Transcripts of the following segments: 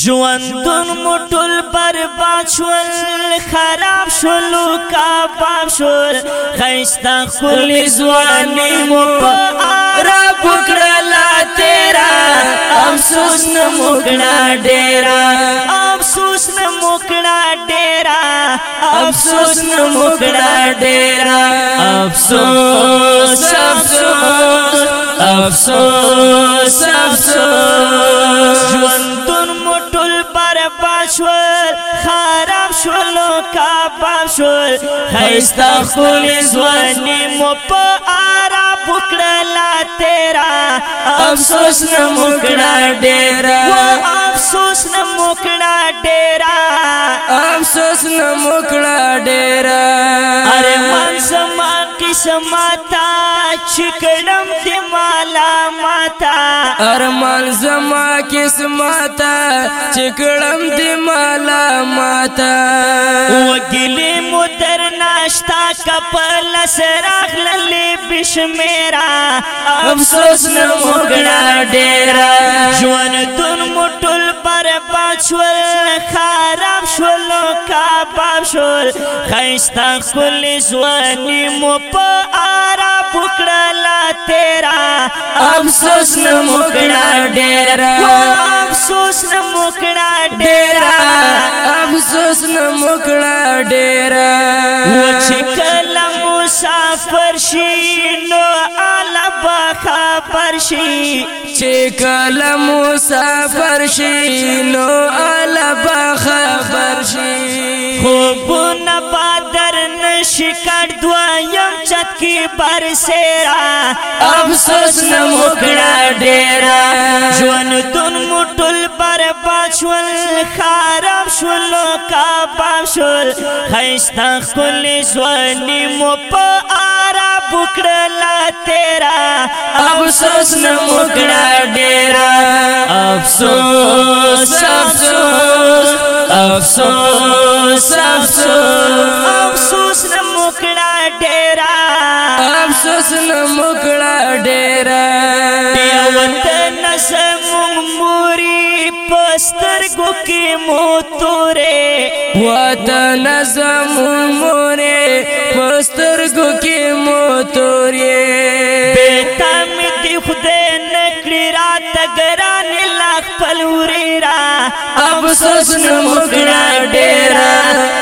ژوندون مټول برباد شول خراب شول کباب شول خیستا خپل ځواني مو را پکړلا تیرا افسوس نه مګنا ډیرا افسوس نه مګنا ډیرا افسوس نه مګنا ډیرا افسوس افسوس افسوس افسوس ژوندون باشور خراب شولو کباب شول خیستا خپل ځواني مو په عرب کړلا تیرا افسوس نه مکړه ډیرا افسوس نه مکړه ډیرا افسوس نه مکړه ډیرا زماتا چکړم دی مالا ماتا ارمان زما قسمتا چکړم دی مالا ماتا وګلې مو در ناشتا کپل سراغ للی بشمیرا افسوس نه موګړه ډیرا ژوند تون مټل پر پاچول خار کباب شول خیستا خپل ځواني مو په آرا پکړه لا تیرا افسوس نه مکړه ډیر افسوس نه مکړه ډیر افسوس نه مکړه ډیر و چې کله مسافر شینو خبر شي چې کله مسافر شي نو الله به خبر شي خوبون پادر نشکر دوائیم چت کی پر سیرا افسوس نمکڑا ڈیرا جون تن مطل پر پاچول خارب شلو کا پر شول خیستا خلی زوانی مو پا آرا بکڑلا تیرا افسوس نمو گڑا ڈیرا افسوس افسوس افسوس افسوس افسوس نمو گڑا ڈیرا افسوس نمو گڑا ڈیرا دیوت وطن نظر پستر پسترگو کی مو تورے وطن زمون مورے پسترگو کی مو تورے بیٹا می دی خودے نکڑی را تگرانی لاکھ پلوری را افسوس نمکڑا ڈیرا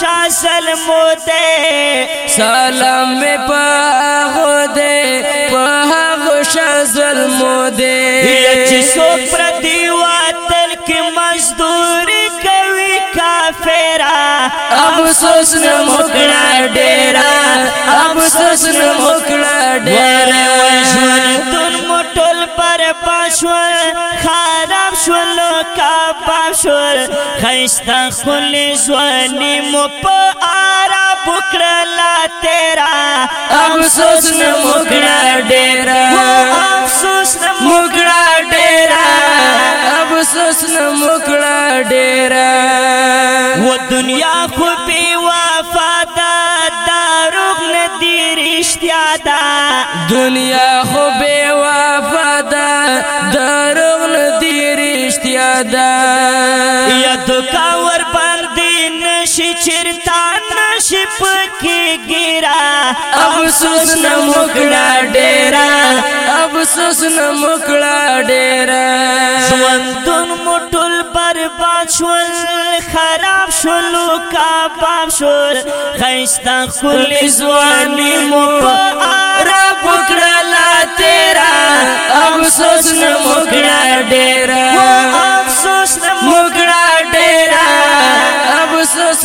شاہ سلمو دے سلام میں پا دے پا غو شاہ ظلمو دے یچ سو پردی واتل کی مزدوری کوي کافرا افسوس نه مکړه ډیرا افسوس نه مکړه ډیرا ژوند تون مټل پر پښو خا شول کعبه شول خیستا خل زوانی مو په عرب کړلا تیرا افسوس نه مګړه ډېر افسوس نه مګړه ډېر افسوس نه مګړه ډېر و دنیا خو په وفادار دروغ نه دی رښتیا دا دنیا خو به وفادار دروغ دا یاد کا ور باندې نشي چرتا نشي پکې ګرا افسوس نه مکړه ډېرا افسوس نه مکړه ډېرا ژوندون مټل برباد شول خراب شول کباب شول خيستا خل زواني مو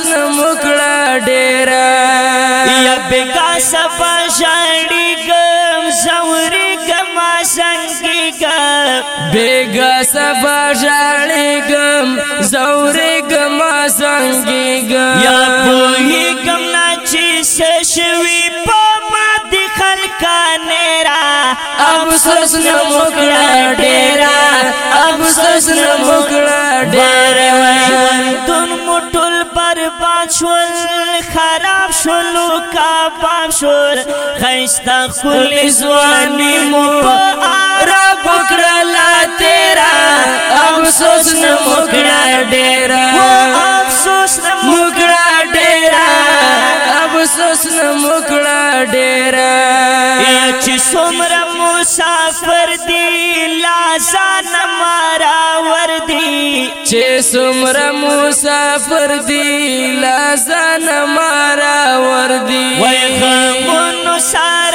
نمکڑا ڈیرا کا سفا شاڑی گم سوری گما سنگی سفا شاڑی گم سوری گما سنگی گم یا گم نچی سیشوی پا دکھل کا نیرا اب سس نمکڑا ڈیرا اب سس نمکڑا ڈیرا شول خراب شول کباب شول خیستا خل زوانی مو را پکړلا تیرا افسوس نه مکړه ډیرا افسوس نه چې څومره مسافر دی لاسان مارا ور دی چې څومره مسافر دی لاسان مارا ور دی وای غمونو سار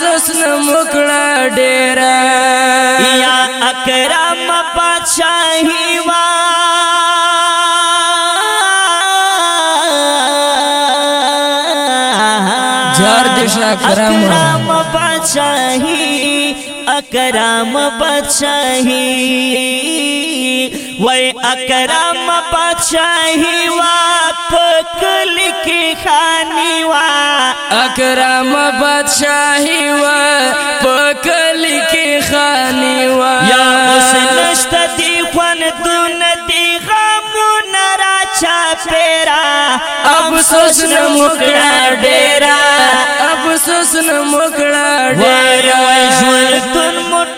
سسن مکڑا ڈیرا یا اکرام پاچاہی وا جار دشا کرام پاچاہی اکرام بادشاہی وای اکرام بادشاہی وا پکل کی خانی وا اکرام بادشاہی وا پکل کی خانی وا یا مسلشت دی خوان دون دی غم نرا چا پیرا افسوس نمکڑا ډیرا افسوس نمکڑا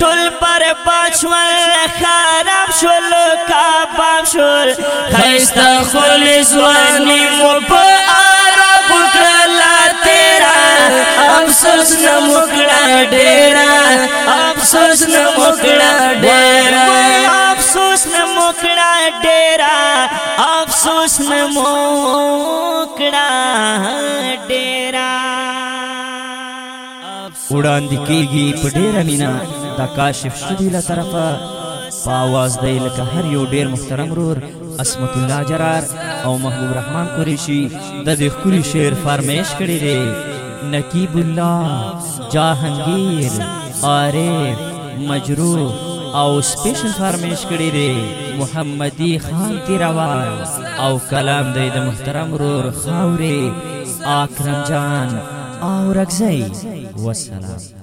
ټول پر پښول خراب شول کا پښول شول خيست خل زواني مو په عرب کلا تیرا افسوس نو مکړا ډیرا افسوس نو مکړا ډیرا افسوس نو مکړا ډیرا افسوس نو مکړا ډیرا وړاندې کیږي په ډیره مینا دا کاشف شدی له طرفه په आवाज دی لکه هر یو ډیر محترم رور اسمت الله جرار او محبوب رحمان قریشی د دې خوري شعر فرمایش کړی دی نقیب الله جاهنگیر عارف مجروح او سپیشل فرمیش کړی دی محمدی خان تیروان او کلام دی د محترم رور خاوري اکرم جان او رگزی والسلام